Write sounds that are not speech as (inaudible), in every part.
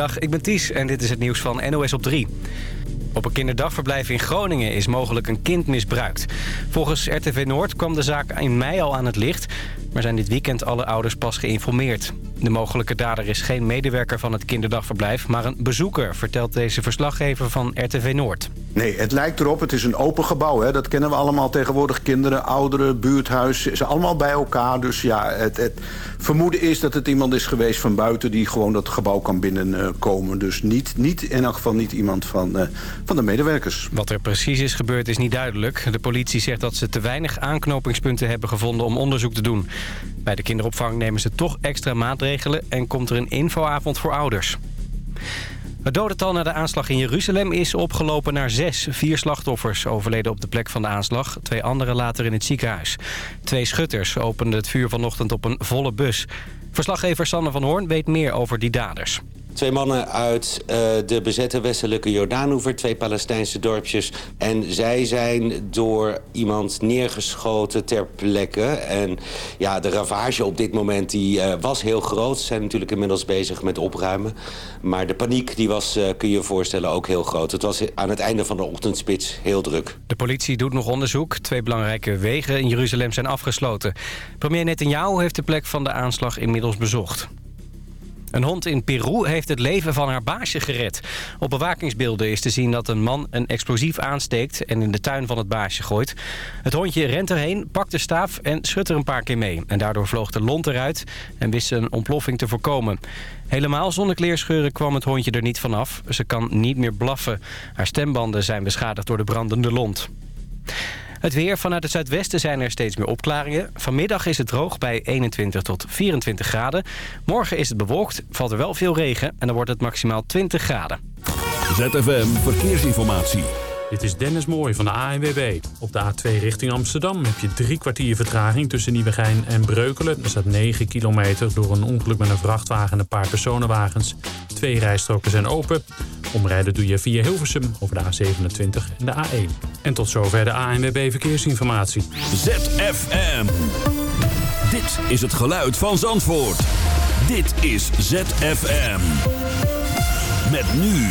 Dag, ik ben Ties en dit is het nieuws van NOS op 3. Op een kinderdagverblijf in Groningen is mogelijk een kind misbruikt. Volgens RTV Noord kwam de zaak in mei al aan het licht... maar zijn dit weekend alle ouders pas geïnformeerd. De mogelijke dader is geen medewerker van het kinderdagverblijf... maar een bezoeker, vertelt deze verslaggever van RTV Noord. Nee, het lijkt erop. Het is een open gebouw. Hè. Dat kennen we allemaal tegenwoordig. Kinderen, ouderen, buurthuis. Ze allemaal bij elkaar. Dus ja, het, het, vermoeden is dat het iemand is geweest van buiten... die gewoon dat gebouw kan binnenkomen. Dus niet, niet, in elk geval niet iemand van, uh, van de medewerkers. Wat er precies is gebeurd is niet duidelijk. De politie zegt dat ze te weinig aanknopingspunten hebben gevonden... om onderzoek te doen. Bij de kinderopvang nemen ze toch extra maatregelen... en komt er een infoavond voor ouders. Het dodental na de aanslag in Jeruzalem is opgelopen naar zes. Vier slachtoffers overleden op de plek van de aanslag. Twee anderen later in het ziekenhuis. Twee schutters openden het vuur vanochtend op een volle bus. Verslaggever Sanne van Hoorn weet meer over die daders. Twee mannen uit uh, de bezette westelijke Jordaanoever, twee Palestijnse dorpjes. En zij zijn door iemand neergeschoten ter plekke. En ja, de ravage op dit moment die, uh, was heel groot. Ze zijn natuurlijk inmiddels bezig met opruimen. Maar de paniek die was, uh, kun je je voorstellen, ook heel groot. Het was aan het einde van de ochtendspits heel druk. De politie doet nog onderzoek. Twee belangrijke wegen in Jeruzalem zijn afgesloten. Premier Netanyahu heeft de plek van de aanslag inmiddels bezocht. Een hond in Peru heeft het leven van haar baasje gered. Op bewakingsbeelden is te zien dat een man een explosief aansteekt... en in de tuin van het baasje gooit. Het hondje rent erheen, pakt de staaf en schudt er een paar keer mee. En daardoor vloog de lont eruit en wist ze een ontploffing te voorkomen. Helemaal zonder kleerscheuren kwam het hondje er niet vanaf. Ze kan niet meer blaffen. Haar stembanden zijn beschadigd door de brandende lont. Het weer vanuit het zuidwesten zijn er steeds meer opklaringen. Vanmiddag is het droog bij 21 tot 24 graden. Morgen is het bewolkt, valt er wel veel regen en dan wordt het maximaal 20 graden. ZFM Verkeersinformatie. Dit is Dennis Mooij van de ANWB. Op de A2 richting Amsterdam heb je drie kwartier vertraging tussen Nieuwegein en Breukelen. Er staat 9 kilometer door een ongeluk met een vrachtwagen en een paar personenwagens. Twee rijstroken zijn open. Omrijden doe je via Hilversum over de A27 en de A1. En tot zover de ANWB Verkeersinformatie. ZFM. Dit is het geluid van Zandvoort. Dit is ZFM. Met nu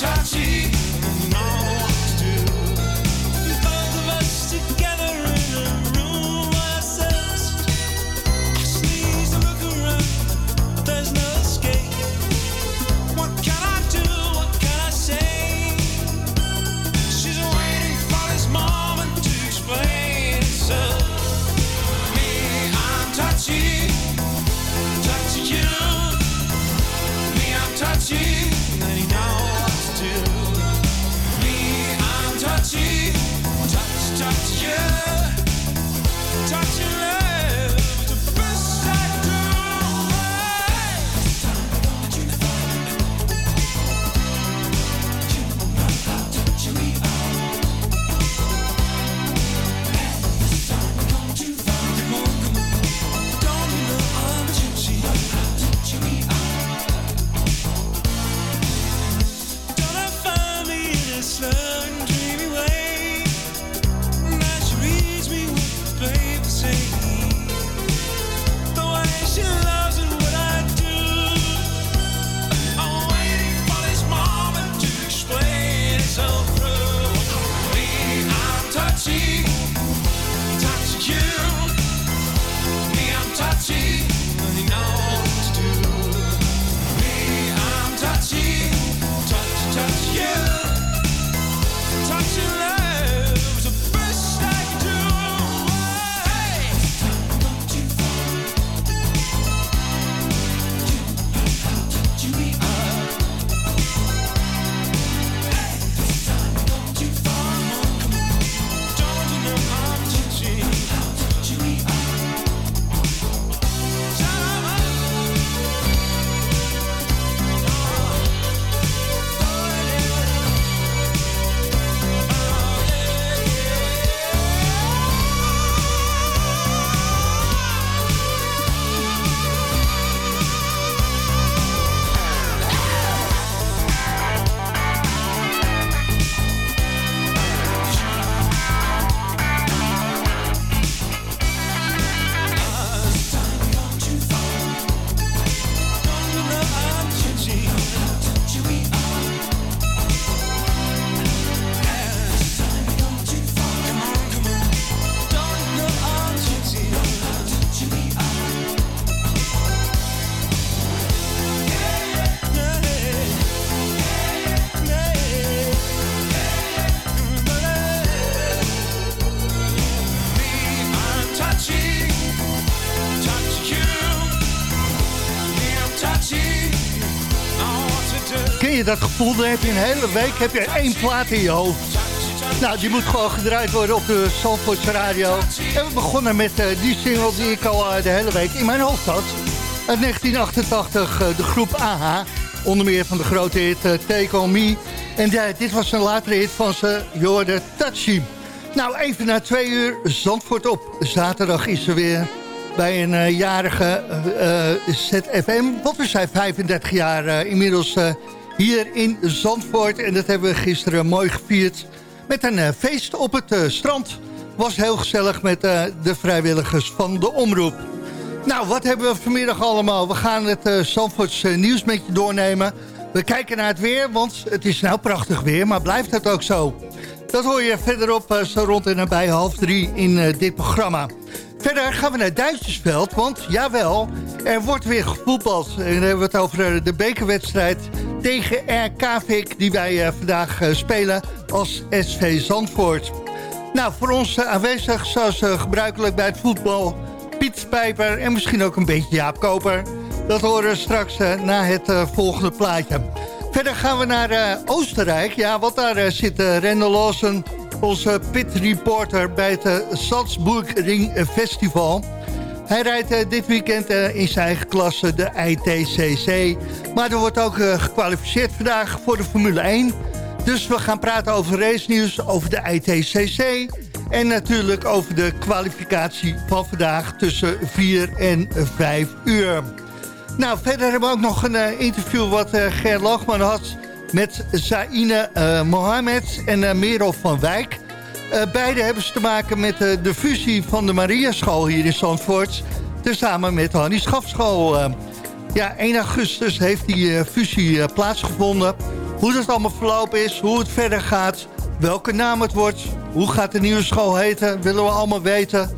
Touchy, dat gevoel? Dan heb je een hele week heb je één plaat in je hoofd. Nou, die moet gewoon gedraaid worden op de Zandvoortse radio. En we begonnen met uh, die single die ik al uh, de hele week in mijn hoofd had. Uit 1988, uh, de groep AHA. Onder meer van de grote hit Take On Me. En dit was een latere hit van ze, Jorde Touchy. Nou, even na twee uur Zandvoort op. Zaterdag is er weer bij een jarige ZFM. Want we zijn 35 jaar inmiddels hier in Zandvoort. En dat hebben we gisteren mooi gevierd met een feest op het strand. Was heel gezellig met de vrijwilligers van de omroep. Nou, wat hebben we vanmiddag allemaal? We gaan het Zandvoorts nieuws met je doornemen. We kijken naar het weer, want het is nou prachtig weer, maar blijft het ook zo? Dat hoor je verderop zo rond en nabij half drie in dit programma. Verder gaan we naar Duitsersveld, want jawel, er wordt weer gevoetbald. En dan hebben we het over eh, de bekerwedstrijd tegen RKVik... die wij eh, vandaag eh, spelen als SV Zandvoort. Nou, voor ons aanwezig, zoals gebruikelijk bij het voetbal... Piet Spijper en misschien ook een beetje Jaap Koper. Dat horen we straks na het volgende plaatje. Verder gaan we naar Oostenrijk. Ja, want daar zit Rendel Lawson onze pit reporter bij het eh, Salzburg Ring Festival. Hij rijdt eh, dit weekend eh, in zijn eigen klasse de ITCC. Maar er wordt ook gekwalificeerd vandaag voor de Formule 1. Dus we gaan praten over race nieuws, over de ITCC... en natuurlijk over de kwalificatie van vandaag tussen 4 en 5 uur. Nou, verder hebben we ook nog een interview wat Ger Lachman had met Zaine uh, Mohamed en uh, van Wijk. Uh, beide hebben ze te maken met de fusie van de Mariaschool hier in Zandvoort... tezamen met de Hannie Schafschool. ja, 1 augustus heeft die fusie plaatsgevonden. Hoe dat allemaal verlopen is, hoe het verder gaat... welke naam het wordt, hoe gaat de nieuwe school heten... willen we allemaal weten.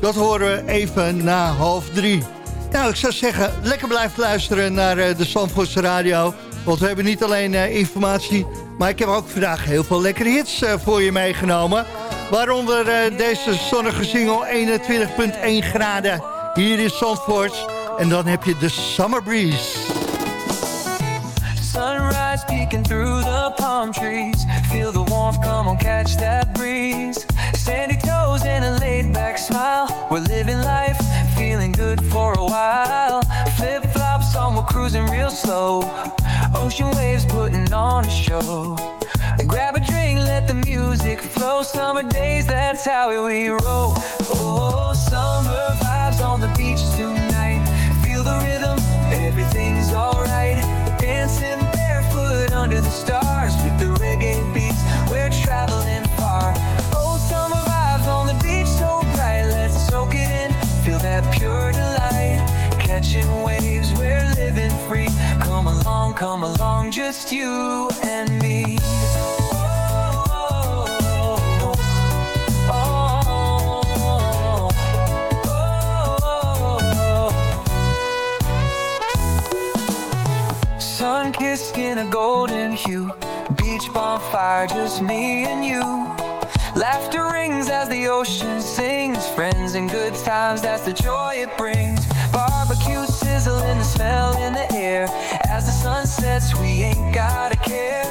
Dat horen we even na half drie. Nou, ik zou zeggen, lekker blijven luisteren naar de Zandvoortse Radio... Want we hebben niet alleen uh, informatie, maar ik heb ook vandaag heel veel lekkere hits uh, voor je meegenomen. Waaronder uh, deze zonnige single 21.1 graden hier in Zandvoort. En dan heb je de Summer Breeze. Sunrise peeking through the palm trees. Feel the warmth, come on, catch that breeze. Sandy toes and a laid back smile. We're living life, feeling good for a while. Flip flops on, we're cruising real slow. Ocean waves putting on a show. Grab a drink, let the music flow. Summer days, that's how we roll. Oh, summer vibes on the beach tonight. Feel the rhythm, everything's alright. Dancing barefoot under the stars with the reggae beats. We're traveling far. Oh, summer vibes on the beach so bright. Let's soak it in, feel that pure delight. Catching waves, we're living free come along, come along, just you and me. Sun kissed skin a golden hue, beach bonfire, just me and you. Laughter rings as the ocean sings, friends and good times, that's the joy it brings. Sizzling, the smell in the air. As the sun sets, we ain't gotta care.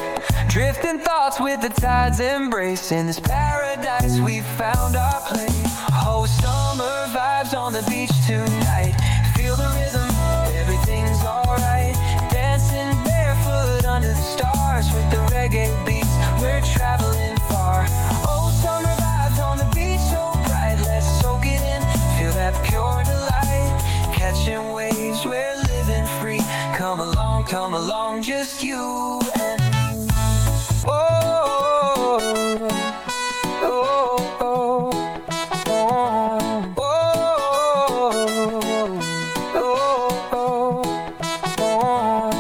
Drifting thoughts with the tides embracing this paradise. We found our place. Oh, summer vibes on the beach tonight. Feel the rhythm, everything's alright. Dancing barefoot under the stars with the reggae beats. We're traveling far. Oh, summer vibes on the beach so bright. Let's soak it in, feel that pure delight. Catching come along, just you and me. Oh, oh, oh,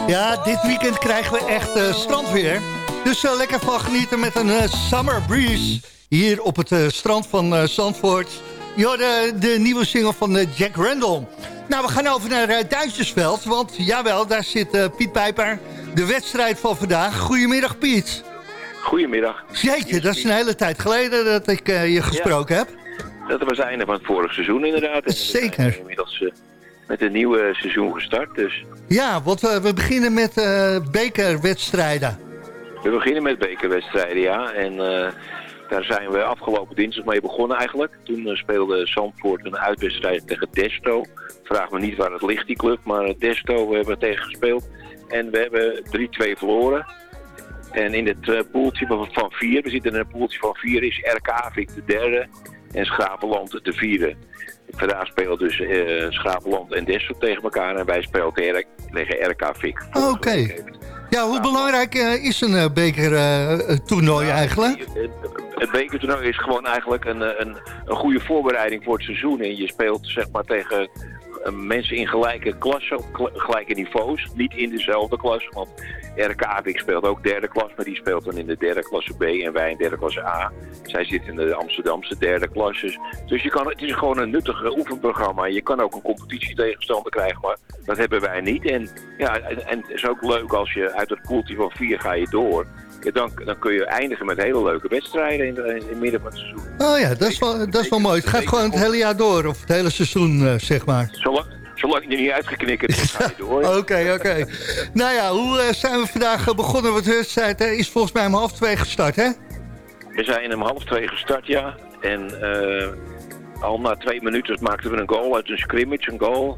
Ja, dit weekend krijgen we echt uh, strandweer. Dus uh, lekker van genieten met een uh, summer breeze. Hier op het strand van Zandvoort. Je hoorde de nieuwe single van Jack Randall. Nou, we gaan over naar uh, Duitsersveld. Want jawel, daar zit uh, Piet Pijper. De wedstrijd van vandaag. Goedemiddag, Piet. Goedemiddag. Jeetje, dat is een hele tijd geleden dat ik uh, je gesproken ja. heb. Dat was het einde van het vorige seizoen inderdaad. Zeker. inmiddels met een nieuwe seizoen gestart. Dus. Ja, want we beginnen met bekerwedstrijden. We beginnen met bekerwedstrijden, ja. En daar zijn we afgelopen dinsdag mee begonnen eigenlijk. Toen speelde Zandvoort een uitwedstrijd tegen Desto. Vraag me niet waar het ligt, die club, maar Desto we hebben tegen gespeeld. En we hebben 3-2 verloren. En in het uh, poeltje van vier, we zitten in een poeltje van vier, is RK Vik de derde en Schravenland de vierde. Vandaag spelen dus uh, Schravenland en Dessel tegen elkaar en wij spelen tegen RK Vik. Oké. Ja, hoe belangrijk uh, is een bekertoernooi eigenlijk? Het, het bekertoernooi is gewoon eigenlijk een, een, een goede voorbereiding voor het seizoen. En je speelt zeg maar tegen mensen in gelijke klassen, gelijke niveaus. Niet in dezelfde klas, want RK speelt ook derde klas, maar die speelt dan in de derde klasse B en wij in derde klasse A. Zij zitten in de Amsterdamse derde klasse. Dus je kan, het is gewoon een nuttig oefenprogramma. Je kan ook een competitie tegenstander krijgen, maar dat hebben wij niet. En, ja, en, het is ook leuk als je uit het poeltje van vier ga je door dan, dan kun je eindigen met hele leuke wedstrijden in, in het midden van het seizoen. Oh ja, dat is wel, dat is wel mooi. Het gaat gewoon het hele jaar door, of het hele seizoen, uh, zeg maar. Zolang, zolang je niet uitgeknikkerd is, (laughs) ga je door. Oké, oké. nou ja, hoe uh, zijn we vandaag eh, begonnen? Want de wedstrijd is volgens mij om half twee gestart, hè? We zijn om half twee gestart, ja. En al na twee minuten maakten we een goal uit een scrimmage, een goal.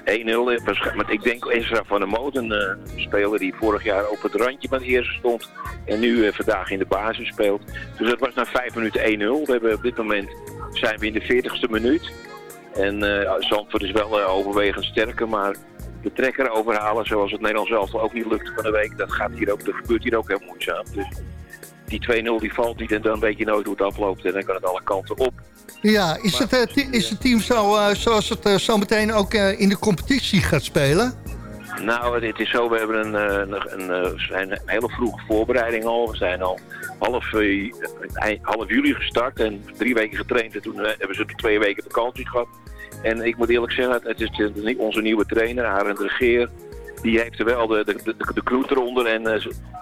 1-0. Maar ik denk Ezra van der Moot, een uh, speler die vorig jaar op het randje van de eerste stond. En nu uh, vandaag in de basis speelt. Dus dat was na 5 minuten 1-0. We hebben op dit moment zijn we in de 40ste minuut. En uh, Zandvoort is wel overwegend sterker, maar de trekker overhalen zoals het Nederlands zelf ook niet lukt van de week. Dat, gaat hier ook, dat gebeurt hier ook heel moeizaam. Dus die 2-0 die valt niet en dan weet je nooit hoe het afloopt. En dan kan het alle kanten op. Ja, is, het, uh, is het team zo, uh, zoals het uh, zo meteen ook in de competitie gaat spelen? Nou, het is zo, we hebben een, een, een, zijn een hele vroege voorbereiding al. We zijn al half, half juli gestart en drie weken getraind. En toen hebben ze twee weken vakantie gehad. En ik moet eerlijk zeggen, het is onze nieuwe trainer, Arend Regeer die heeft er wel de, de, de, de crew eronder en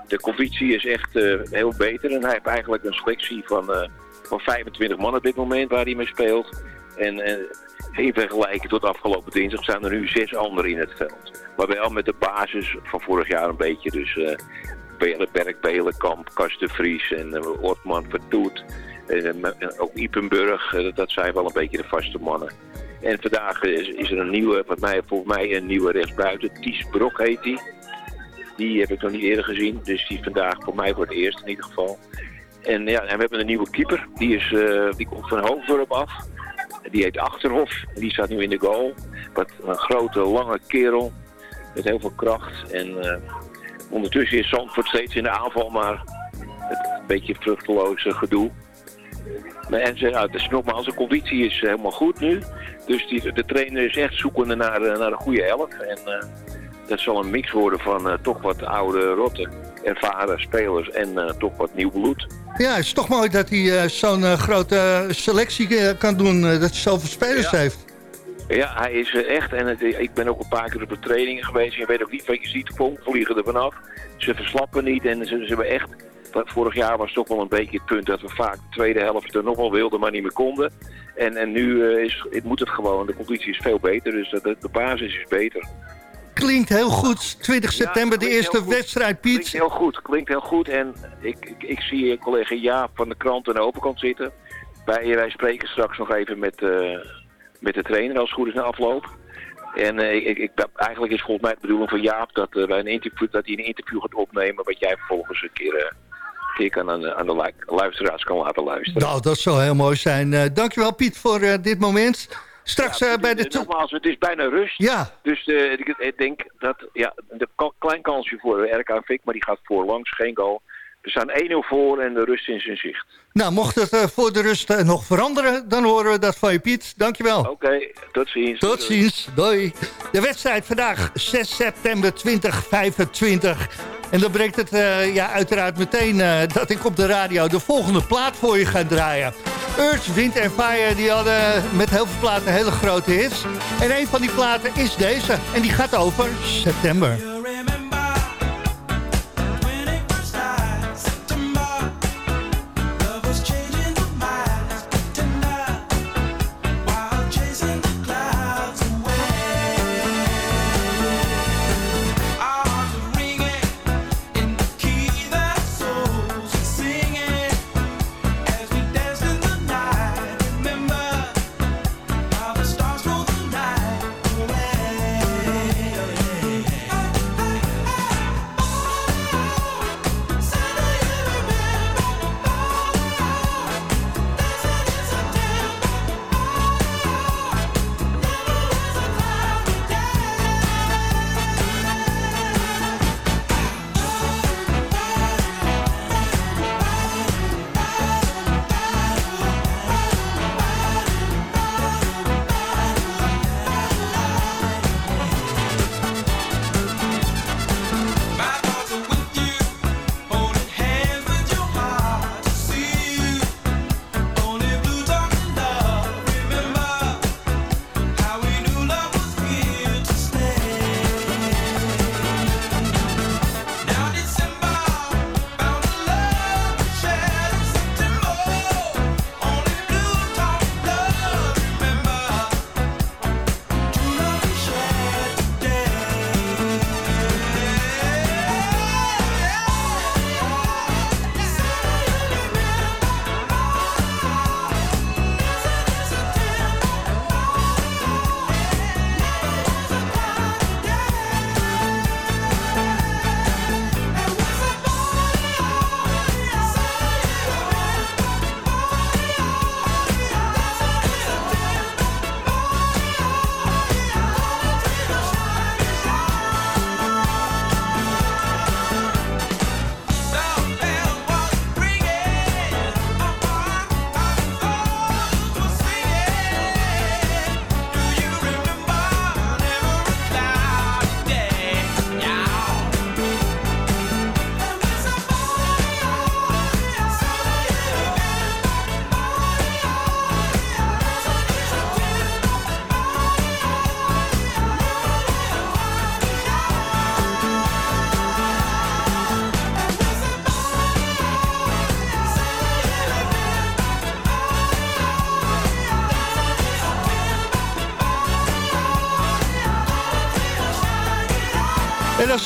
de conditie is echt heel beter. En hij heeft eigenlijk een selectie van van 25 man op dit moment waar hij mee speelt. En, en in vergelijking tot afgelopen dinsdag zijn er nu zes anderen in het veld. Maar wel met de basis van vorig jaar een beetje. Dus uh, Belen, Berk, Belenkamp, Kasten Vries en uh, Ortman Vertoet. Ook Ipenburg, dat zijn wel een beetje de vaste mannen. En vandaag is, is, er een nieuwe, wat mij, volgens mij een nieuwe rechtsbuiten. Ties Brok heet die. Die heb ik nog niet eerder gezien. Dus die vandaag voor mij voor het eerst in ieder geval. En, ja, en we hebben een nieuwe keeper. Die, is, uh, die komt van Hoofddorp af. Die heet Achterhof. Die staat nu in de goal. Wat een grote, lange kerel. Met heel veel kracht. En uh, ondertussen is Zandvoort steeds in de aanval. Maar het een beetje vruchteloze gedoe. En ze, nou, dus nogmaals, de conditie is helemaal goed nu. Dus die, de trainer is echt zoekende naar, uh, naar een goede elf. En dat zal een mix worden van toch wat oude rotten ervaren spelers en toch wat nieuw bloed. Ja, het is toch mooi dat hij uh, zo'n uh, grote selectie kan doen, dat hij zoveel spelers ja. heeft. Ja, hij is echt, en het, ik ben ook een paar keer op de trainingen geweest. Je weet ook niet wat je ziet, vliegen er vanaf. Ze verslappen niet en ze, ze hebben echt... Vorig jaar was het toch wel een beetje het punt dat we vaak de tweede helft er nog wel wilden, maar niet meer konden. En, en nu is, het moet het gewoon, de conditie is veel beter, dus de, de basis is beter klinkt heel goed. 20 september, de eerste wedstrijd, Piet. Klinkt heel goed, klinkt heel goed. En ik, ik, ik zie collega Jaap van de krant aan de overkant zitten. Wij, wij spreken straks nog even met, uh, met de trainer als het goed is na afloop. En uh, ik, ik, eigenlijk is volgens mij de bedoeling van Jaap dat, uh, wij een interview, dat hij een interview gaat opnemen... wat jij vervolgens een keer, keer kan aan, aan de luisteraars kan laten luisteren. Nou, dat zou heel mooi zijn. dankjewel Piet voor dit moment. Straks ja, bij de... Nogmaals, het is bijna rust. Ja. Dus uh, ik, ik, denk dat, ja, een klein kansje voor RK Fik, maar die gaat voorlangs, geen goal. We staan 1-0 voor en de rust is in zicht. Nou, mocht het uh, voor de rust uh, nog veranderen, dan horen we dat van je Piet. Dankjewel. Oké, okay, tot ziens. Tot ziens, doei. De wedstrijd vandaag, 6 september 2025. En dan brengt het uh, ja, uiteraard meteen uh, dat ik op de radio de volgende plaat voor je ga draaien. Earth, Wind Fire die hadden met heel veel platen hele grote hits. En een van die platen is deze. En die gaat over september.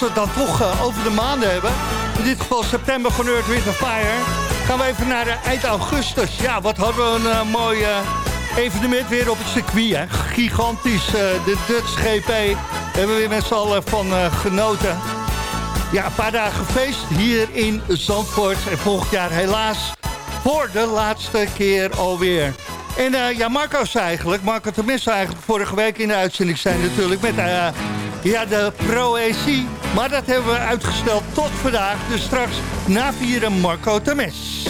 We dan toch over de maanden hebben... in dit geval september van Earth, Wind Fire... gaan we even naar eind augustus. Ja, wat hadden we een mooi evenement weer op het circuit. Hè? Gigantisch, de Dutch GP. Hebben we weer met z'n allen van genoten. Ja, een paar dagen feest hier in Zandvoort. En volgend jaar helaas voor de laatste keer alweer. En ja, Marco's eigenlijk, Marco Temis eigenlijk vorige week in de uitzending zijn natuurlijk met ja, de Pro-EC. Maar dat hebben we uitgesteld tot vandaag. Dus straks na vieren Marco Temis.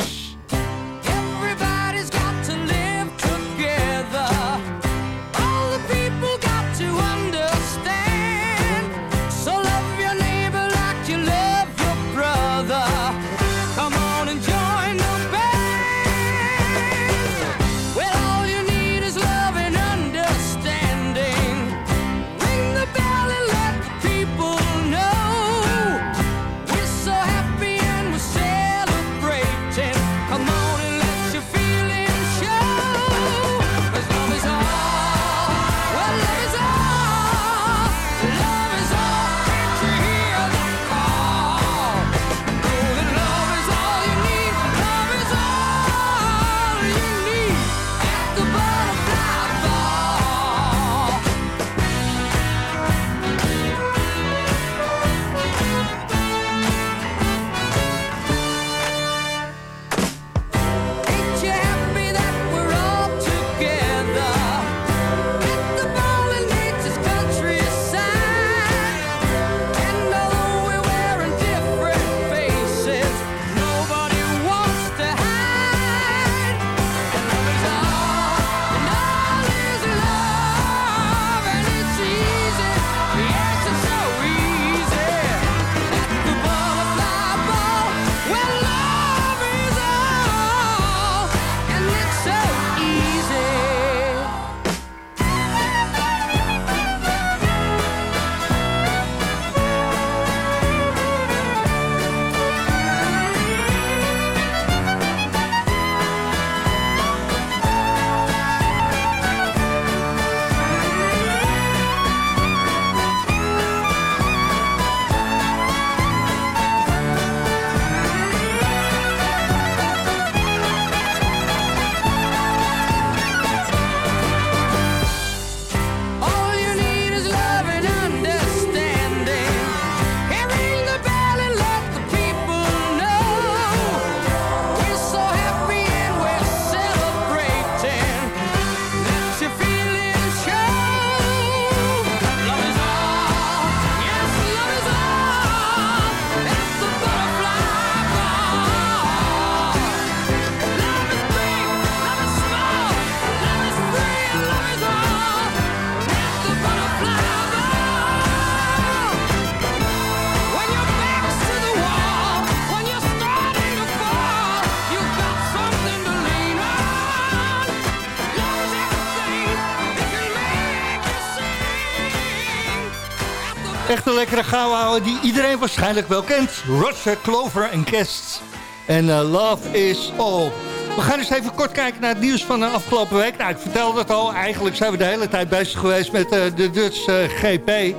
Echt een lekkere houden die iedereen waarschijnlijk wel kent. Russia, Clover en Guests. En uh, Love is All. We gaan eens even kort kijken naar het nieuws van de afgelopen week. Nou, ik vertelde het al. Eigenlijk zijn we de hele tijd bezig geweest met uh, de Dutch uh, GP.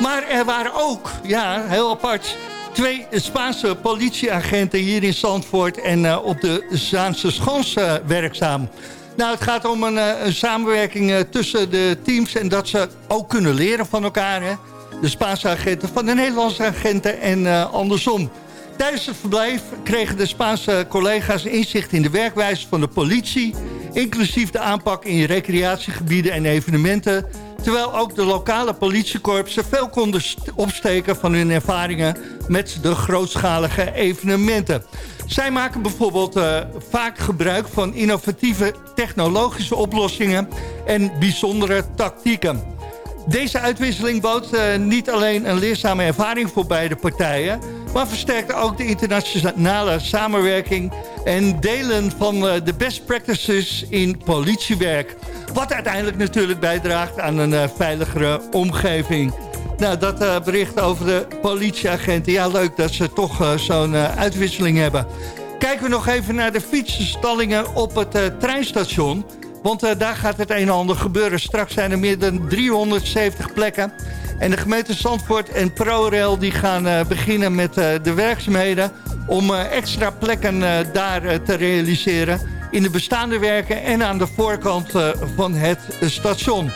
Maar er waren ook, ja, heel apart... twee Spaanse politieagenten hier in Zandvoort... en op de Zaanse Schans werkzaam. Nou, het gaat om een, een samenwerking tussen de teams... en dat ze ook kunnen leren van elkaar, hè de Spaanse agenten van de Nederlandse agenten en uh, andersom. Tijdens het verblijf kregen de Spaanse collega's inzicht in de werkwijze van de politie... inclusief de aanpak in recreatiegebieden en evenementen... terwijl ook de lokale politiekorpsen veel konden opsteken van hun ervaringen... met de grootschalige evenementen. Zij maken bijvoorbeeld uh, vaak gebruik van innovatieve technologische oplossingen... en bijzondere tactieken. Deze uitwisseling bood uh, niet alleen een leerzame ervaring voor beide partijen... maar versterkte ook de internationale samenwerking... en delen van uh, de best practices in politiewerk. Wat uiteindelijk natuurlijk bijdraagt aan een uh, veiligere omgeving. Nou, dat bericht over de politieagenten. Ja, leuk dat ze toch zo'n uitwisseling hebben. Kijken we nog even naar de fietsenstallingen op het treinstation... Want daar gaat het een en ander gebeuren. Straks zijn er meer dan 370 plekken. En de gemeente Zandvoort en ProRail die gaan beginnen met de werkzaamheden... om extra plekken daar te realiseren in de bestaande werken en aan de voorkant van het station.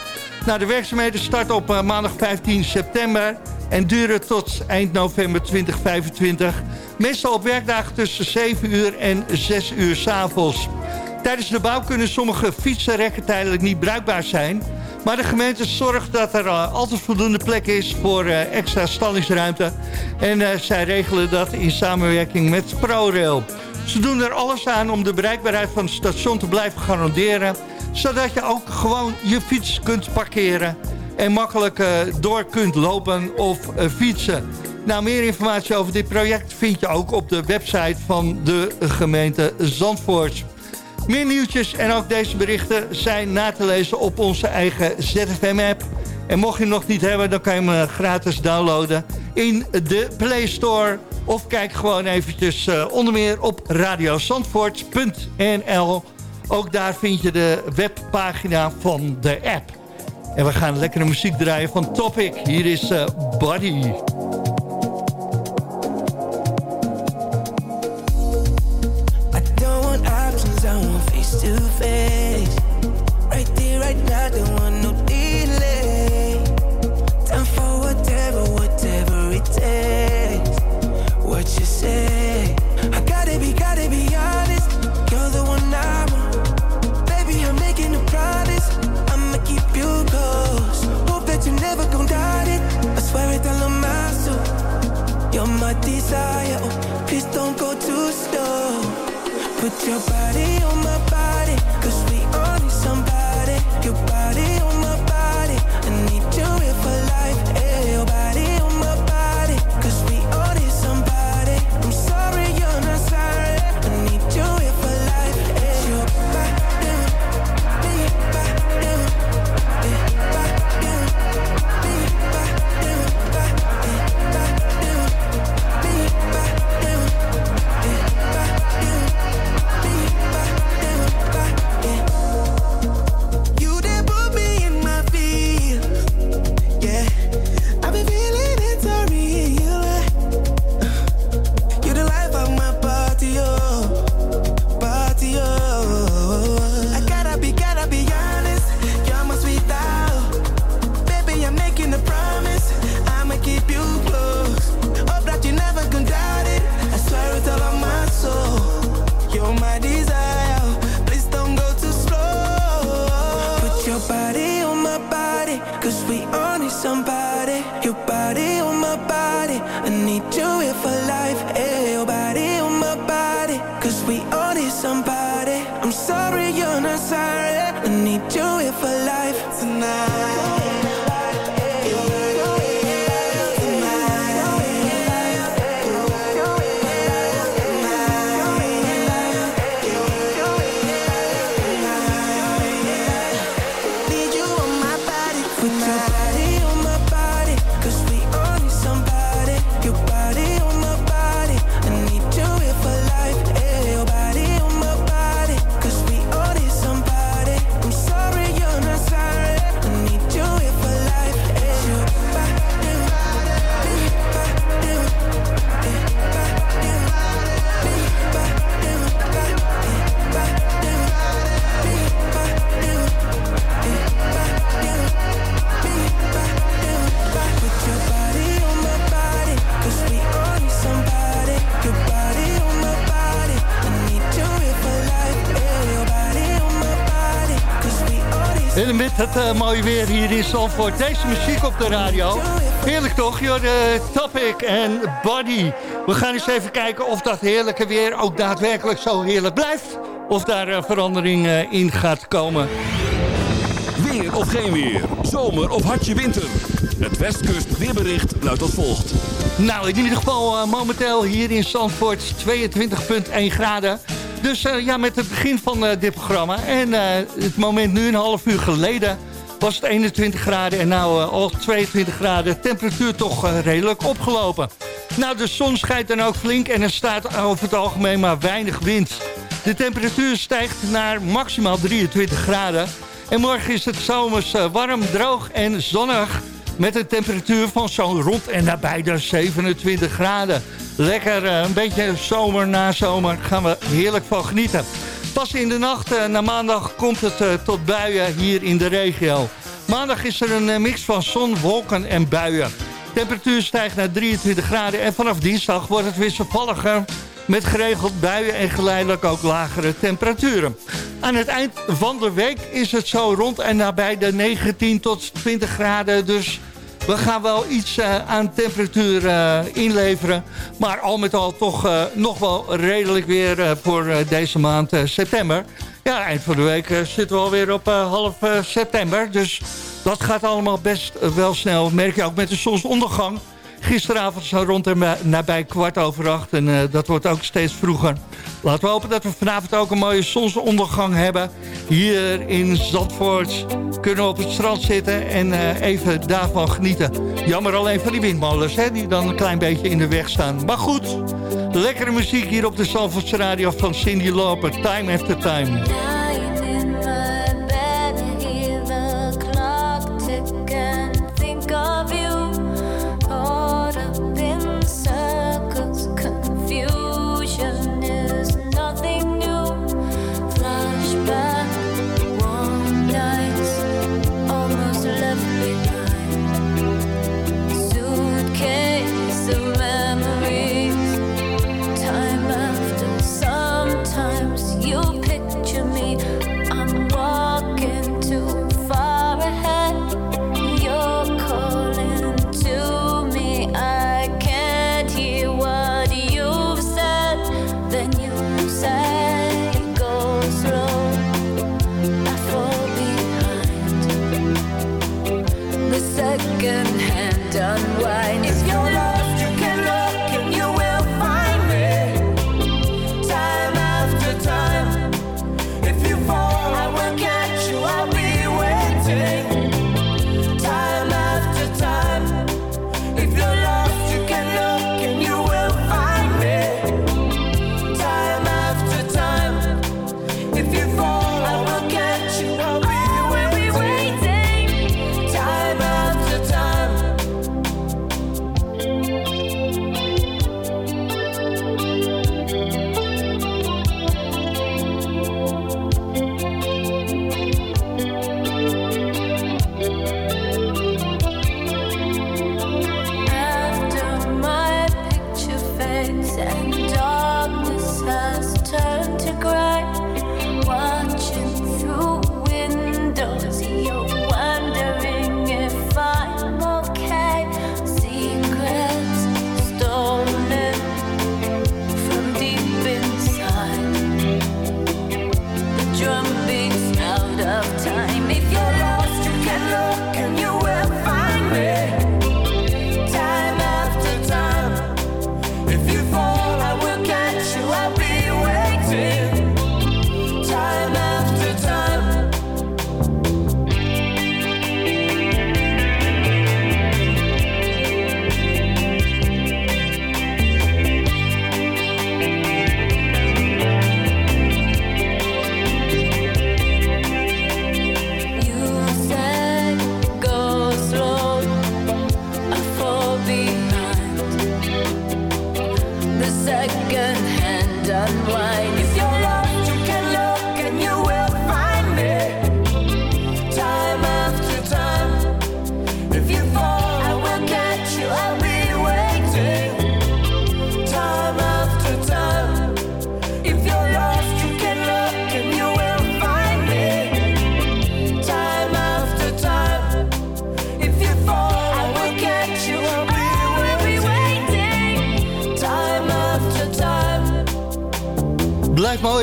Nou, de werkzaamheden starten op maandag 15 september en duren tot eind november 2025. Meestal op werkdagen tussen 7 uur en 6 uur s'avonds. Tijdens de bouw kunnen sommige fietsenrekken tijdelijk niet bruikbaar zijn... Maar de gemeente zorgt dat er uh, altijd voldoende plek is voor uh, extra stallingsruimte. En uh, zij regelen dat in samenwerking met ProRail. Ze doen er alles aan om de bereikbaarheid van het station te blijven garanderen. Zodat je ook gewoon je fiets kunt parkeren en makkelijk door kunt lopen of fietsen. Nou, meer informatie over dit project vind je ook op de website van de gemeente Zandvoort. Meer nieuwtjes en ook deze berichten zijn na te lezen op onze eigen ZFM-app. En mocht je hem nog niet hebben, dan kan je hem gratis downloaden in de Play Store. Of kijk gewoon eventjes uh, onder meer op radiozandvoort.nl. Ook daar vind je de webpagina van de app. En we gaan lekkere muziek draaien van Topic. Hier is uh, Body. To face Right there, right now, don't want no delay. Time for whatever, whatever it takes. What you say? I gotta be, gotta be honest. You're the one I want. Baby, I'm making a promise. I'ma keep you close. Hope that you never gon' doubt it. I swear it all on my soul. You're my desire. Oh, Please don't go too slow. Put your body body het uh, mooie weer hier in Zandvoort, deze muziek op de radio. Heerlijk toch, joh, de Topic en Body. We gaan eens even kijken of dat heerlijke weer ook daadwerkelijk zo heerlijk blijft. Of daar uh, verandering uh, in gaat komen. Weer of geen weer. Zomer of hartje winter. Het Westkust weerbericht luidt als volgt. Nou, in ieder geval momenteel hier in Zandvoort 22,1 graden. Dus uh, ja, met het begin van uh, dit programma en het moment nu een half uur geleden was het 21 graden en nou al 22 graden. Temperatuur toch redelijk opgelopen. Nou, de zon schijnt dan ook flink en er staat over het algemeen maar weinig wind. De temperatuur stijgt naar maximaal 23 graden. En morgen is het zomers warm, droog en zonnig. Met een temperatuur van zo'n rond en nabij de 27 graden. Lekker, een beetje zomer na zomer. Gaan we heerlijk van genieten. Pas in de nacht naar maandag komt het tot buien hier in de regio. Maandag is er een mix van zon, wolken en buien. Temperatuur stijgt naar 23 graden en vanaf dinsdag wordt het wisselvalliger met geregeld buien en geleidelijk ook lagere temperaturen. Aan het eind van de week is het zo rond en nabij de 19 tot 20 graden. Dus we gaan wel iets uh, aan temperatuur uh, inleveren. Maar al met al toch uh, nog wel redelijk weer voor deze maand september. Ja, eind van de week zitten we alweer op half september. Dus dat gaat allemaal best wel snel. Merk je ook met de zonsondergang. Gisteravond zo rond en nabij kwart over acht. En uh, dat wordt ook steeds vroeger. Laten we hopen dat we vanavond ook een mooie zonsondergang hebben. Hier in Zandvoort kunnen we op het strand zitten en uh, even daarvan genieten. Jammer alleen van die windmolens, hè, die dan een klein beetje in de weg staan. Maar goed, lekkere muziek hier op de Zandvoortse radio van Cindy Loper. Time after time.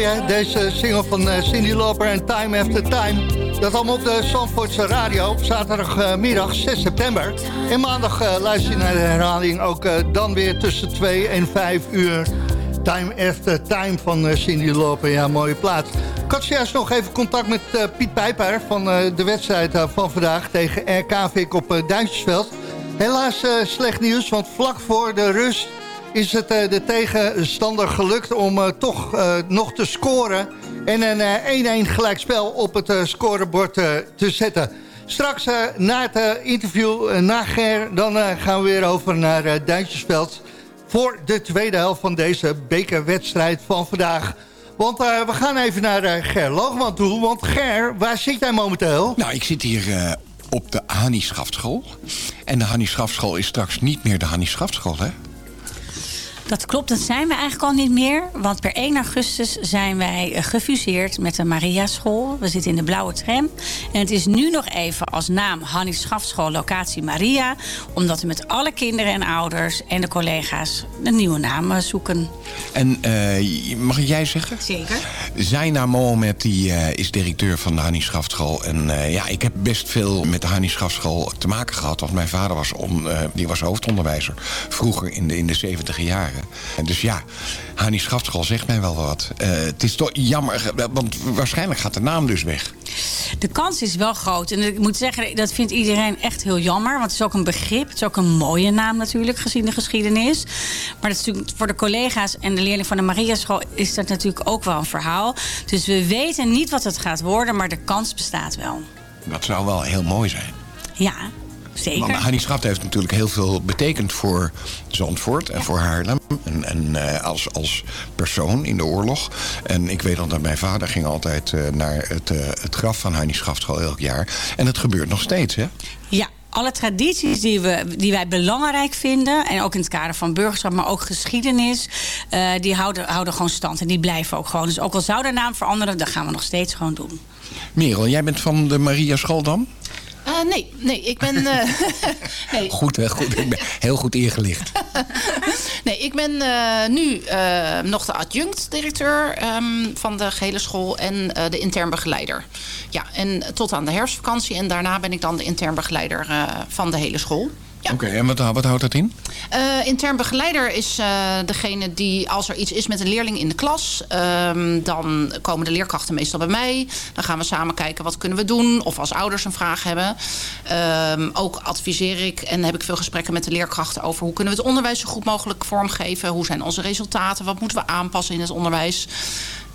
Deze single van eh, Cindy Lauper en Time After Time. Dat allemaal op de Zandvoortse radio op zaterdagmiddag 6 september. En maandag uh, luister je naar de herhaling ook dan weer tussen 2 en 5 uur. Time After Time van Cindy Lauper. Ja, mooie plaats. Ik had juist nog even contact met Piet Pijper van de wedstrijd van vandaag tegen RK Vik op Duintjesveld. Helaas slecht nieuws, want vlak voor de rust is het de tegenstander gelukt om toch nog te scoren... en een 1-1 gelijkspel op het scorebord te zetten. Straks na het interview na Ger, dan gaan we weer over naar Duintjesveld... voor de tweede helft van deze bekerwedstrijd van vandaag... Want we gaan even naar Ger Loogman toe. Want Ger, waar zit jij momenteel? Nou, ik zit hier op de Hannie Schaftschool. En de Hannie Schaftschool is straks niet meer de Hannie Schaftschool, hè? Dat klopt, dat zijn we eigenlijk al niet meer. Want per 1 augustus zijn wij eh, gefuseerd met de Maria School. We zitten in de blauwe tram. En het is nu nog even als naam Hannie Schafschool locatie Maria. Omdat we met alle kinderen en ouders en de collega's een nieuwe naam eh, zoeken. En uh, mag jij zeggen? Zeker. Zaina Mohamed die, uh, is directeur van de Hannie Schafschool. En uh, ja, ik heb best veel met de Hannie Schafschool te maken gehad. Want mijn vader was, on, die was hoofdonderwijzer. Vroeger in de, in de 70 jaren. En dus ja, Hani Schaftschool zegt mij wel wat. Uh, het is toch jammer, want waarschijnlijk gaat de naam dus weg. De kans is wel groot. En ik moet zeggen, dat vindt iedereen echt heel jammer. Want het is ook een begrip. Het is ook een mooie naam natuurlijk, gezien de geschiedenis. Maar dat is natuurlijk voor de collega's en de leerling van de Mariaschool... is dat natuurlijk ook wel een verhaal. Dus we weten niet wat het gaat worden, maar de kans bestaat wel. Dat zou wel heel mooi zijn. Ja, Zeker. Want Hannie Schaft heeft natuurlijk heel veel betekend voor Zandvoort en voor Haarlem. En, en uh, als, als persoon in de oorlog. En ik weet nog dat mijn vader ging altijd uh, naar het, uh, het graf van Hannie Schaft elk jaar. En het gebeurt nog steeds, hè? Ja, alle tradities die, we, die wij belangrijk vinden... en ook in het kader van burgerschap, maar ook geschiedenis... Uh, die houden, houden gewoon stand en die blijven ook gewoon. Dus ook al zou de naam veranderen, dat gaan we nog steeds gewoon doen. Merel, jij bent van de Maria School dan? Uh, nee, nee, ik ben... Uh, (laughs) nee. Goed, hè, goed, ik ben heel goed ingelicht. (laughs) nee, ik ben uh, nu nog de adjunct-directeur um, van de gehele school... en de intern begeleider. Ja, en tot aan de herfstvakantie. En daarna ben ik dan de intern begeleider van de hele school. Ja. Oké, okay, en wat, wat, houdt dat in? Uh, intern begeleider is uh, degene die als er iets is met een leerling in de klas... Um, dan komen de leerkrachten meestal bij mij. Dan gaan we samen kijken wat kunnen we doen. Of als ouders een vraag hebben. Um, ook adviseer ik en heb ik veel gesprekken met de leerkrachten... over hoe kunnen we het onderwijs zo goed mogelijk vormgeven. Hoe zijn onze resultaten? Wat moeten we aanpassen in het onderwijs?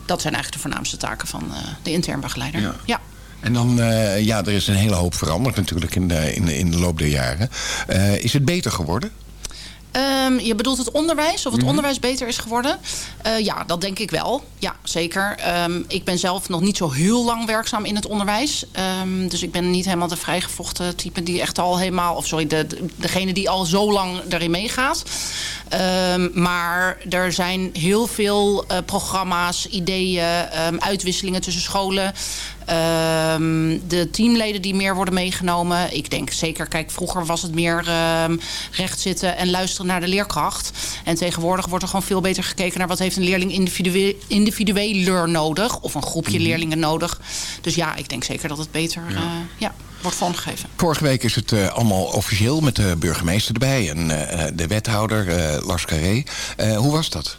Dat zijn eigenlijk de voornaamste taken van uh, de intern begeleider. Ja. ja. En dan, uh, ja, er is een hele hoop veranderd natuurlijk in de, in de, in de loop der jaren. Uh, is het beter geworden? Um, je bedoelt het onderwijs? Of het mm -hmm. onderwijs beter is geworden? Uh, ja, dat denk ik wel. Ja, zeker. Um, ik ben zelf nog niet zo heel lang werkzaam in het onderwijs. Um, dus ik ben niet helemaal de vrijgevochten type die echt al helemaal... of sorry, de, de, degene die al zo lang erin meegaat. maar er zijn heel veel uh, programma's, ideeën, uitwisselingen tussen scholen... Um, de teamleden die meer worden meegenomen. Ik denk zeker, kijk, vroeger was het meer um, recht zitten en luisteren naar de leerkracht. En tegenwoordig wordt er gewoon veel beter gekeken naar wat heeft een leerling individueel, individueler nodig. Of een groepje mm -hmm. leerlingen nodig. Dus ja, ik denk zeker dat het beter ja. Uh, ja, wordt vormgegeven. Vorige week is het uh, allemaal officieel met de burgemeester erbij en uh, de wethouder Lars Carré. hoe was dat?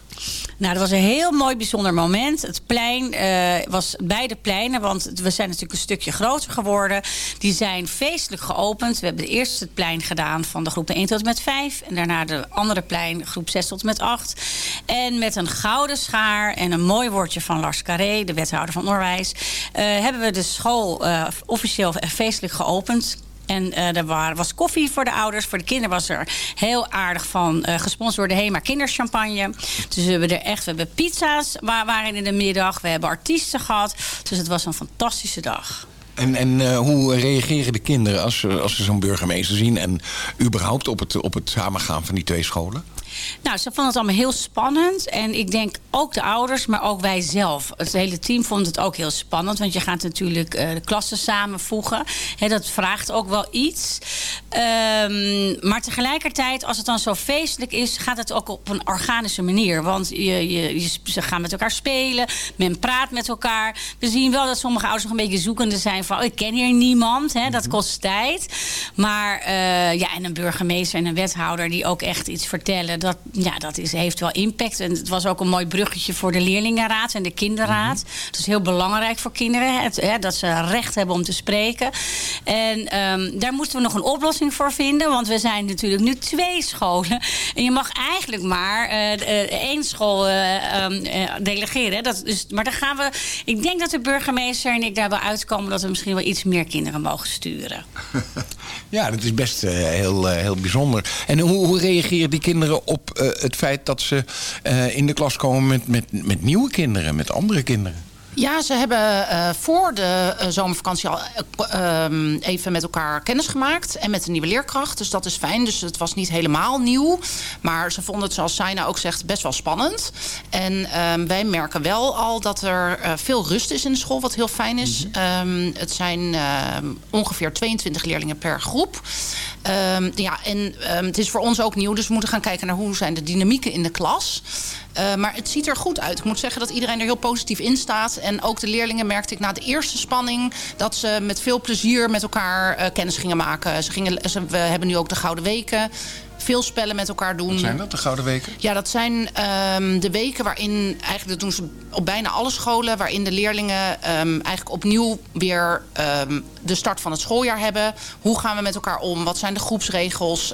Nou, dat was een heel mooi bijzonder moment. Het plein uh, was beide pleinen, want we zijn natuurlijk een stukje groter geworden. Die zijn feestelijk geopend. We hebben eerst het plein gedaan van de groep 1 tot met 5. En daarna de andere plein, groep 6 tot met 8. En met een gouden schaar en een mooi woordje van Lars Carré, de wethouder van onderwijs... Uh, hebben we de school uh, officieel feestelijk geopend. En uh, er was koffie voor de ouders. Voor de kinderen was er heel aardig van uh, gesponsord door de HEMA kinderchampagne. Dus we hebben er echt, we hebben pizza's waar, waren in de middag. We hebben artiesten gehad. Dus het was een fantastische dag. En, en uh, hoe reageren de kinderen als, als ze zo'n burgemeester zien... en überhaupt op het, op het samengaan van die twee scholen? Nou, ze vonden het allemaal heel spannend. En ik denk ook de ouders, maar ook wij zelf. Het hele team vond het ook heel spannend. Want je gaat natuurlijk uh, de klassen samenvoegen. He, dat vraagt ook wel iets. Um, maar tegelijkertijd, als het dan zo feestelijk is... gaat het ook op een organische manier. Want je, je, je, ze gaan met elkaar spelen. Men praat met elkaar. We zien wel dat sommige ouders nog een beetje zoekende zijn van... ik ken hier niemand, he, dat kost tijd. Maar uh, ja, en een burgemeester en een wethouder die ook echt iets vertellen dat, ja, dat is, heeft wel impact. En het was ook een mooi bruggetje voor de leerlingenraad en de kinderraad. Mhm. Het is heel belangrijk voor kinderen het, hè, dat ze recht hebben om te spreken. En ehm, daar moesten we nog een oplossing voor vinden. Want we zijn natuurlijk nu twee (laughs) scholen. En je mag eigenlijk maar eh, eh, één school eh, ehm, eh, delegeren. Hè. Dat, is, maar dan gaan we. Ik denk dat de burgemeester en ik daar wel uitkomen dat we misschien wel iets meer kinderen mogen sturen. (laughs) Ja, dat is best eh, heel, heel bijzonder. En hoe, hoe reageren die kinderen op eh, het feit dat ze eh, in de klas komen met, met, met nieuwe kinderen, met andere kinderen? Ja, ze hebben eh, voor de zomervakantie al eh, ehm, even met elkaar kennis gemaakt. En met de nieuwe leerkracht. Dus dat is fijn. Dus het was niet helemaal nieuw. Maar ze vonden het, zoals Saina ook zegt, best wel spannend. En ehm, wij merken wel al dat er veel rust is in de school. Wat heel fijn is. Ehm, het zijn ongeveer 22 leerlingen per groep. Ehm, ja, en ehm, het is voor ons ook nieuw. Dus we moeten gaan kijken naar hoe zijn de dynamieken in de klas. Uh, maar het ziet er goed uit. Ik moet zeggen dat iedereen er heel positief in staat. En ook de leerlingen merkte ik na de eerste spanning... dat ze met veel plezier met elkaar uh, kennis gingen maken. Ze gingen, we hebben nu ook de Gouden Weken veel spellen met elkaar doen. Wat zijn dat, de Gouden Weken? Ja, dat zijn um, de weken waarin, eigenlijk dat doen ze op bijna alle scholen... waarin de leerlingen um, eigenlijk opnieuw weer um, de start van het schooljaar hebben. Hoe gaan we met elkaar om? Wat zijn de groepsregels?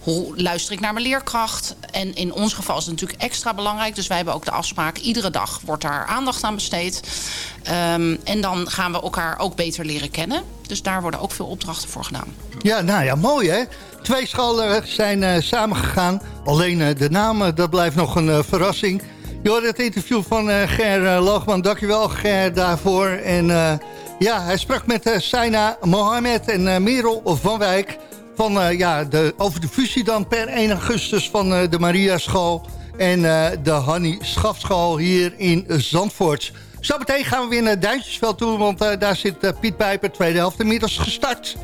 hoe luister ik naar mijn leerkracht? En in ons geval is het natuurlijk extra belangrijk. Dus wij hebben ook de afspraak, iedere dag wordt daar aandacht aan besteed. En dan gaan we elkaar ook beter leren kennen. Dus daar worden ook veel opdrachten voor gedaan. Ja, nou ja, mooi hè? Twee scholen zijn uh, samengegaan. Alleen uh, de naam, dat blijft nog een verrassing. Je hoorde het interview van Ger Loogman. Dankjewel Ger daarvoor. En ja, hij sprak met Saina Mohamed en Merel van Wijk... Van, ja, de, over de fusie dan per 1 augustus van de Maria School... en de Hanni Schafschool hier in Zandvoort. Zometeen gaan we weer naar Duintjesveld toe... want daar zit Piet Pijper, tweede helft inmiddels gestart...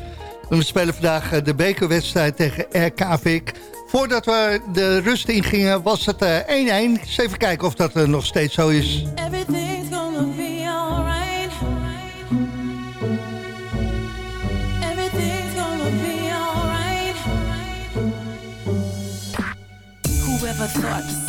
We spelen vandaag de bekerwedstrijd tegen RKV. Voordat we de rust ingingen was het 1-1. Eens even kijken of dat nog steeds zo is. Everything's gonna be alright. Everything's gonna be alright. Whoever thought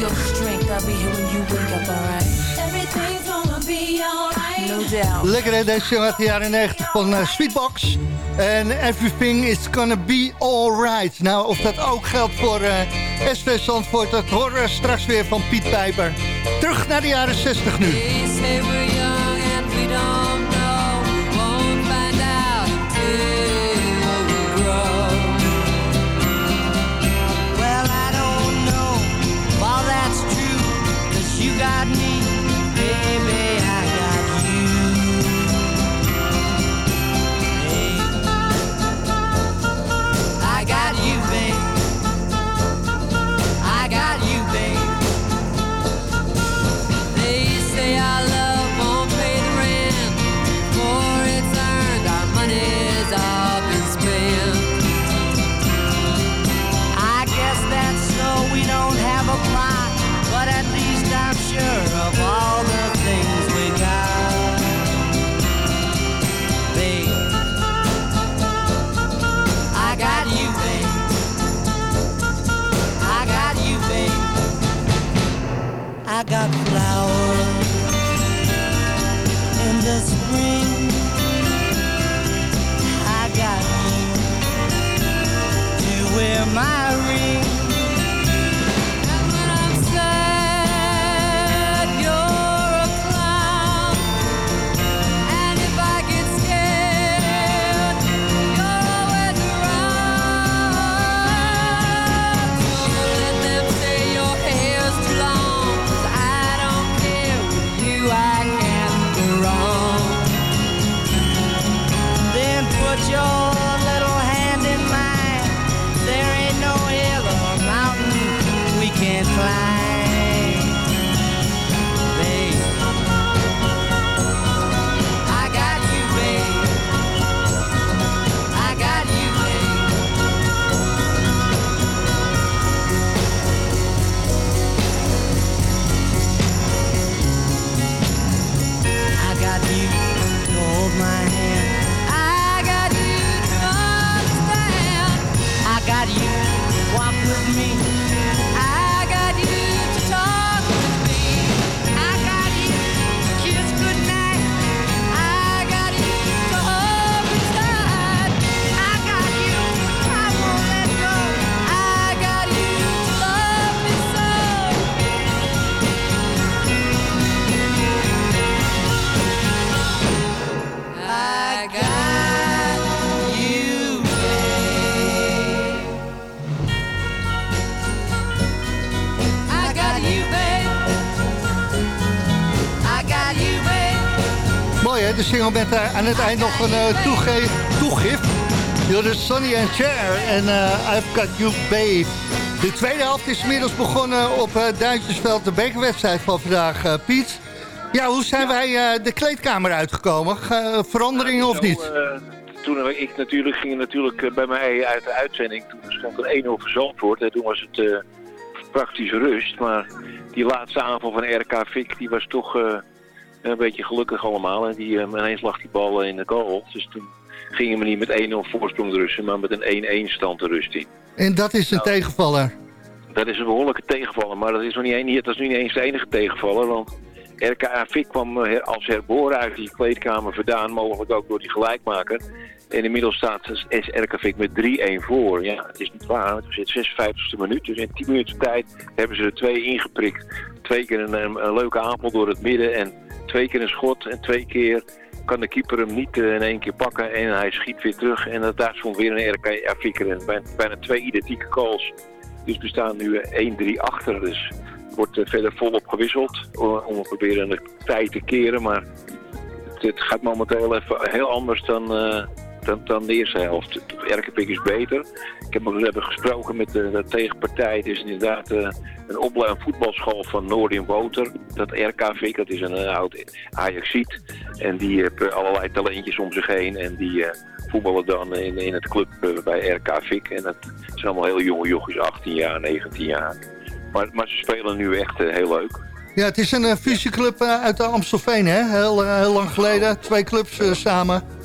Your strength. I'll be here when you wake up, alright? Everything's gonna be alright. No doubt. Lekker hè, deze uit de jaren 90 van uh, Sweetbox. En Everything is Gonna Be Alright. Nou, of dat ook geldt voor uh, SV Zandvoort, dat horen we straks weer van Piet Pijper. Terug naar de jaren 60 nu. De single met eh, aan het eind nog een uh, toege toegif. Door Sonny and Cher en eh, I've Got You Babe. De tweede helft is inmiddels begonnen op Duintjesveld, de bekerwedstrijd van vandaag, Piet. Ja, hoe zijn wij de kleedkamer uitgekomen? Veranderingen of niet? Uh, toen ik natuurlijk ging natuurlijk bij mij uit de uitzending, toen stond er 1-0 voor Zandvoort. En toen was het uh, praktisch rust. Maar die laatste aanval van RK Fik, die was toch een beetje gelukkig allemaal. En die, ineens lag die bal in de goal. Dus toen gingen we niet met 1-0 voorsprong de rusten, maar met een 1-1 stand de rust in. En dat is een nou, tegenvaller? Dat is een behoorlijke tegenvaller, maar dat is nog niet, dat is niet eens de enige tegenvaller. Want RKA Fik kwam als herboren uit die kleedkamer vandaan, mogelijk ook door die gelijkmaker. En inmiddels staat RK Fik met 3-1 voor. Ja, het is niet waar, het zit 56e minuut. Dus in 10 minuten tijd hebben ze er twee ingeprikt. Twee keer een, een, een leuke aanval door het midden en twee keer een schot en twee keer kan de keeper hem niet uh, in één keer pakken en hij schiet weer terug. En dat, daar stond weer een RK Fikker en bijna, bijna twee identieke calls. Dus we staan nu 1-3 achter. Dus wordt uh, verder volop gewisseld om te proberen de tijd te keren. Maar het, gaat momenteel even heel anders dan, dan, dan de eerste helft. RKPIK is beter. Ik heb we hebben gesproken met de, de tegenpartij. Het is inderdaad uh, een, opleiding voetbalschool van Noordin Woter. Dat RKVik, dat is een uh, oud Ajaxiet. En die heeft allerlei talentjes om zich heen. En die voetballen dan in, in het club bij RKVik. En dat zijn allemaal heel jonge jochies, 18 jaar, 19 jaar. Maar, maar ze spelen nu echt heel leuk. Ja, het is een fusieclub uit Amstelveen, hè? Heel, heel lang geleden. Twee clubs samen.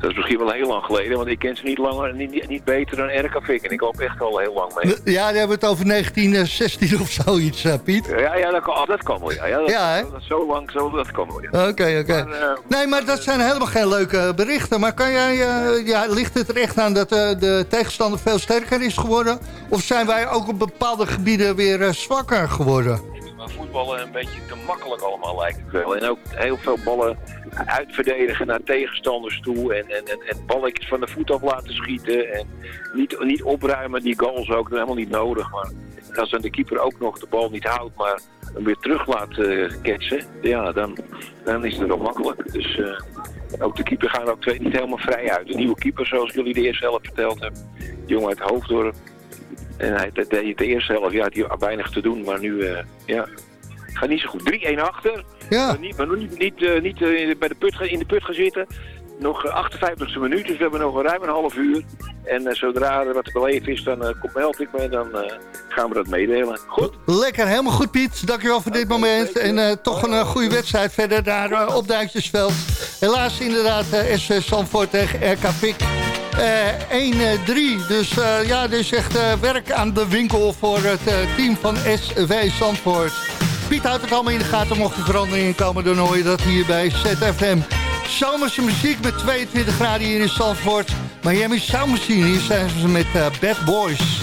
Dat is misschien wel heel lang geleden, want ik ken ze niet langer niet, niet beter dan Erika Fik. En ik loop echt al heel lang mee. Ja, die hebben het over 1916 of zoiets, Piet. Ja, ja dat, kan, dat kan wel. Ja, ja, dat, ja hè? Dat, zo lang, zo, dat kan wel. Oké, oké. Okay, okay. nee, maar dat zijn helemaal geen leuke berichten. Maar kan jij, ja, ligt het er echt aan dat de tegenstander veel sterker is geworden? Of zijn wij ook op bepaalde gebieden weer zwakker geworden? Maar voetballen een beetje te makkelijk allemaal lijkt het wel. En ook heel veel ballen uitverdedigen naar tegenstanders toe. En, en, en, balletjes van de voet af laten schieten. En niet, niet opruimen, die goals ook. Helemaal niet nodig. Maar als dan de keeper ook nog de bal niet houdt, maar hem weer terug laat uh, ketsen. Ja, dan, dan is het wel makkelijk. Dus uh, ook de keeper gaan ook twee niet helemaal vrij uit. De nieuwe keeper, zoals jullie de eerste helft verteld hebben. Jongen uit Hoofddorp. En hij deed de eerste helft, ja, die weinig te doen. Maar nu, uh, ja, gaat niet zo goed. 3-1 achter. Ja. Maar niet, maar niet, niet, uh, niet uh, bij de put, in de put gaan zitten. Nog 58e minuut, dus we hebben nog ruim een half uur. En uh, zodra er wat te beleven is, dan kom, meld ik me en dan gaan we dat meedelen. Goed? Lekker, helemaal goed Piet. Dankjewel voor dit moment. En toch een goede wedstrijd verder daar op Duintjesveld. Helaas inderdaad SC Zandvoort tegen RK Pik. 1-3. Dus ja, er is echt werk aan de winkel voor het team van SV Zandvoort. Piet houdt het allemaal in de gaten. Mocht er veranderingen komen, dan hoor je dat hier bij ZFM. Zomerse muziek met 22 graden hier in Zandvoort. Miami Sound Machine, hier zijn ze met uh, Bad Boys.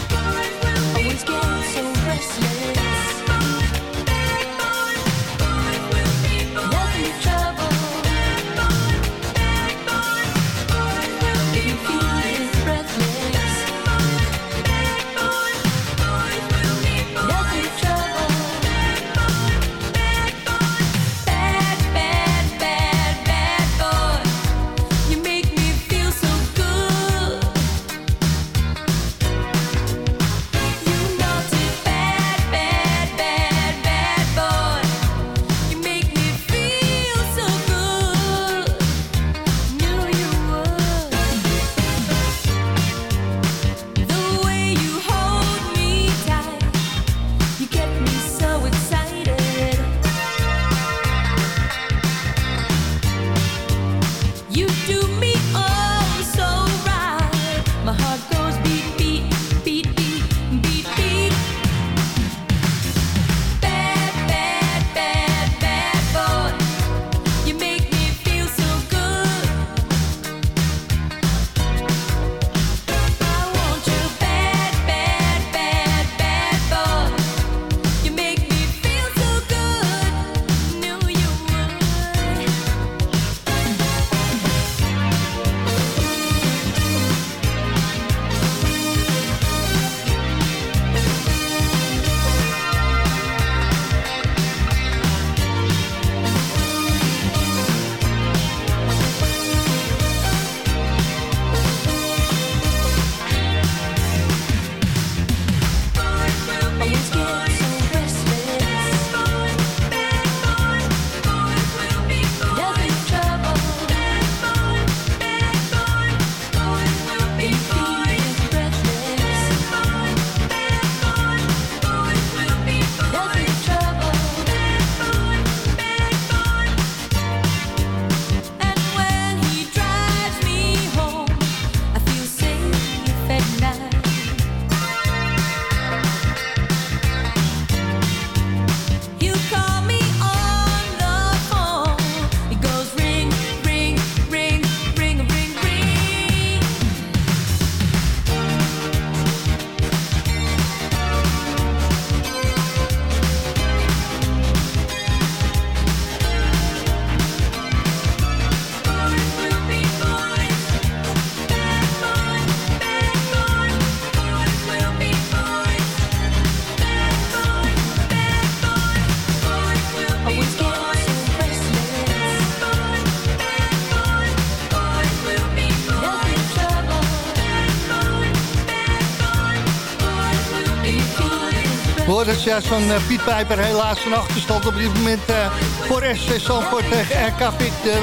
ja van eh, Piet Pijper. Helaas een achterstand op dit moment eh, voor SC Zandvoort tegen RK De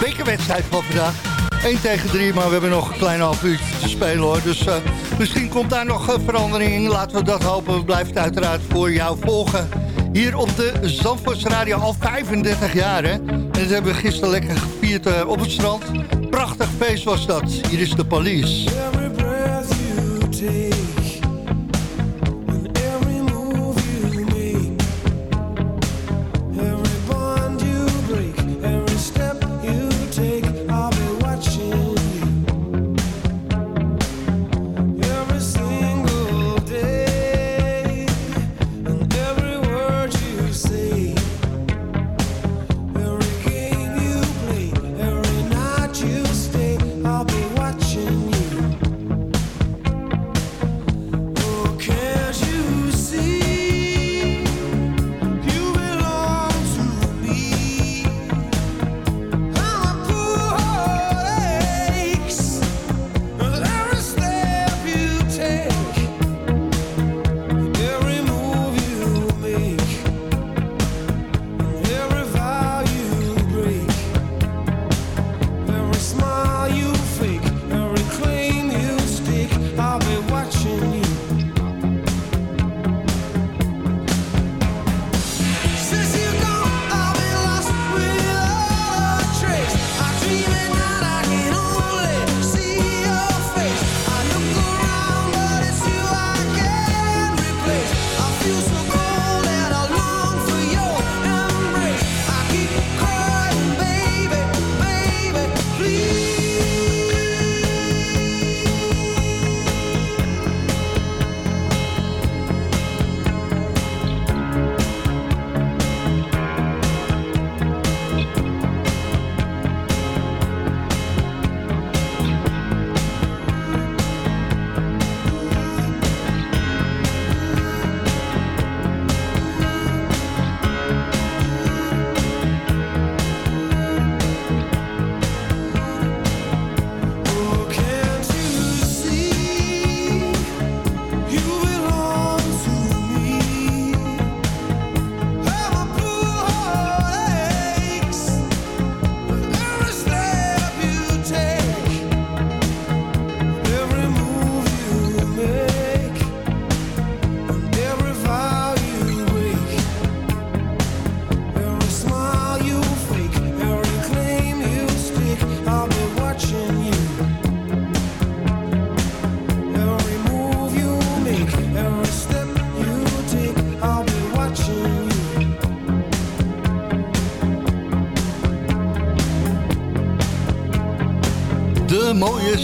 bekerwedstrijd van vandaag. 1 tegen 3, maar we hebben nog een klein half uurtje te spelen hoor. Dus eh, misschien komt daar nog verandering in. Laten we dat hopen. We blijven het uiteraard voor jou volgen. Hier op de Zandvoorts Radio al 35 jaar hè. En dat hebben we gisteren lekker gevierd op het strand. Prachtig feest was dat. Hier is de police.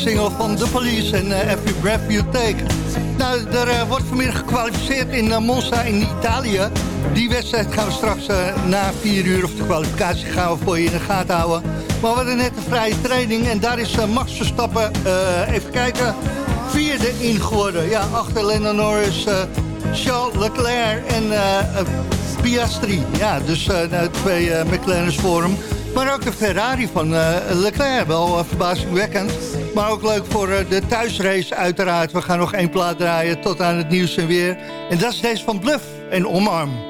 single van The Police en Every Breath You Take. Nou, er eh, wordt vanmiddag gekwalificeerd in eh, Monza in Italië. Die wedstrijd gaan we straks eh, na vier uur of de kwalificatie gaan we voor je in de gaten houden. Maar we hadden net een vrije training en daar is Max Verstappen, even kijken, vierde in geworden. Ja, achter Lennon Norris, Charles Leclerc en Piastri. Ja, dus nou, twee uh, McLaren's voor hem. Maar ook de Ferrari van uh, Leclerc, wel uh, verbazingwekkend. Maar ook leuk voor eh, de thuisrace uiteraard. We gaan nog één plaat draaien tot aan het nieuws en weer. En dat is deze van Bluff en Omarm.